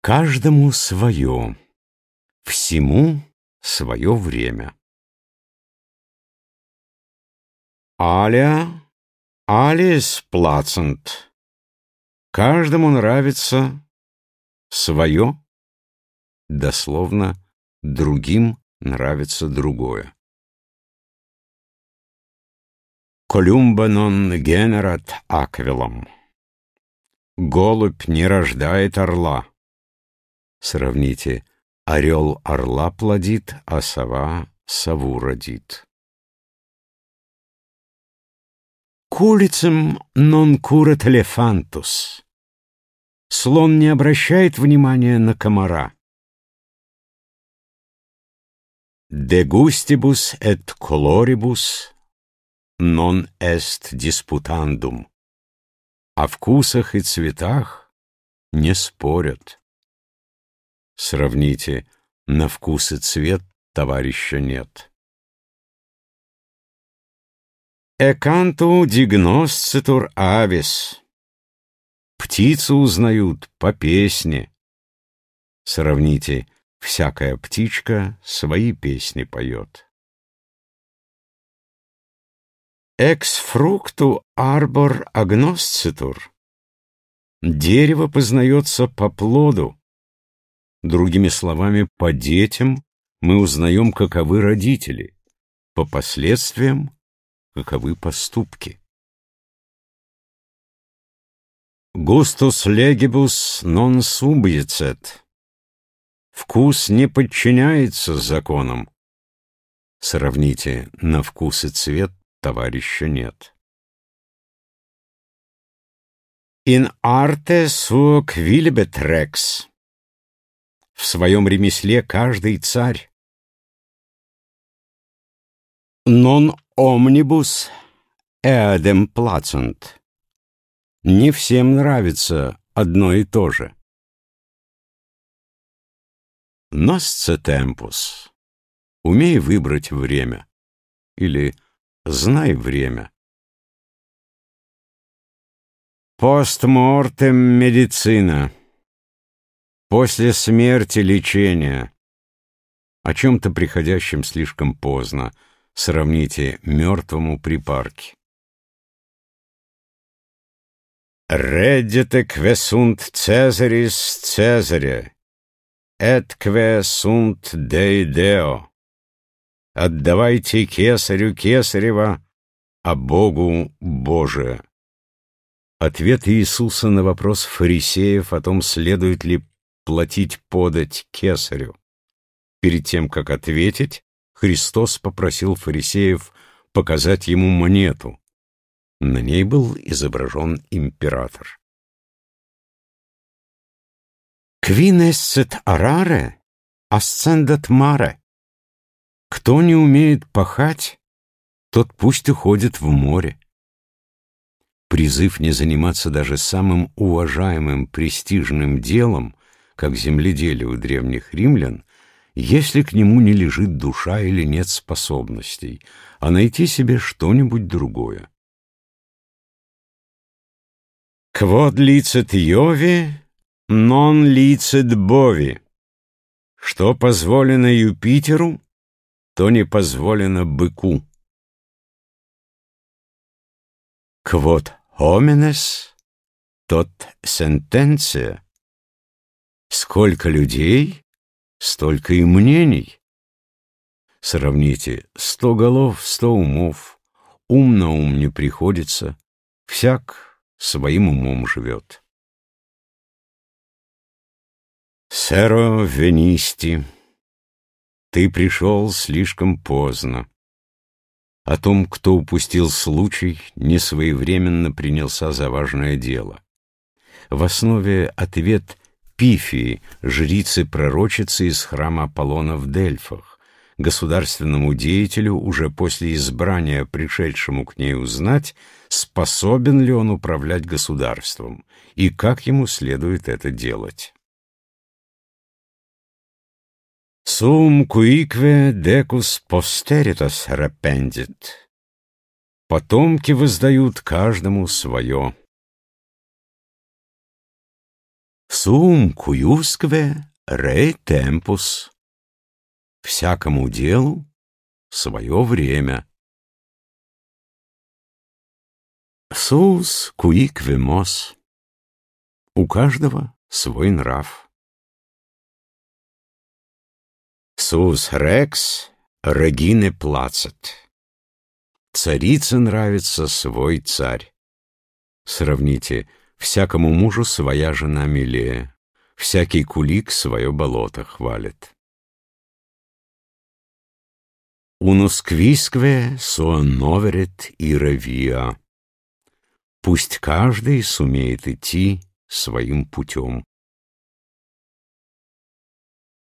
Каждому свое, всему свое время. Аля, алис плацент. Каждому нравится свое, дословно, другим нравится другое. Колюмба нон генерат аквилом. Голубь не рождает орла. Сравните, орел орла плодит, а сова сову родит. К улицам нон курат элефантус. Слон не обращает внимания на комара. De gustibus et coloribus non est disputandum. О вкусах и цветах не спорят. Сравните, на вкус и цвет товарища нет. Эканту дигносцитур авис. Птицу узнают по песне. Сравните, всякая птичка свои песни поет. Экс фрукту арбор агносцитур. Дерево познается по плоду. Другими словами, по детям мы узнаем, каковы родители, по последствиям, каковы поступки. Густус легибус нон субъецет. Вкус не подчиняется законам. Сравните на вкус и цвет товарища нет. In arte suo quilibet rex. В своем ремесле каждый царь. Non omnibus eadem placent. Не всем нравится одно и то же. Nosce tempus. Умей выбрать время. Или знай время. Постмортем медицина. После смерти лечения. О чем-то приходящем слишком поздно. Сравните мертвому припарке. Реддите квесунт Цезарис Цезаря, эт кве сунт деидео. Отдавайте кесарю кесарева, а Богу Божие. Ответ Иисуса на вопрос фарисеев о том, следует ли платить подать кесарю. Перед тем, как ответить, Христос попросил фарисеев показать ему монету. На ней был изображен император. Квинессет араре, асцендат маре. Кто не умеет пахать, тот пусть уходит в море. Призыв не заниматься даже самым уважаемым престижным делом как земледелие у древних римлян, если к нему не лежит душа или нет способностей, а найти себе что-нибудь другое. Квод лицет Йови, нон лицет Бови. Что позволено Юпитеру, то не позволено быку. Квод homines, тот сентенция. Сколько людей, столько и мнений. Сравните сто голов, сто умов, ум на ум не приходится, всяк своим умом живет. Серо Венисти, ты пришел слишком поздно. О том, кто упустил случай, несвоевременно принялся за важное дело. В основе ответ Пифии, жрицы-пророчицы из храма Аполлона в Дельфах, государственному деятелю, уже после избрания пришедшему к ней узнать, способен ли он управлять государством и как ему следует это делать. Сум куикве декус постеритас рапендит. Потомки воздают каждому свое. Сум куюскве ре темпус. Всякому делу свое время. Сус куиквемос. У каждого свой нрав. Сус рекс регине плацет. Царице нравится свой царь. Сравните, всякому мужу своя жена милее, всякий кулик свое болото хвалит. Унус квискве соноверет и равиа. Пусть каждый сумеет идти своим путем.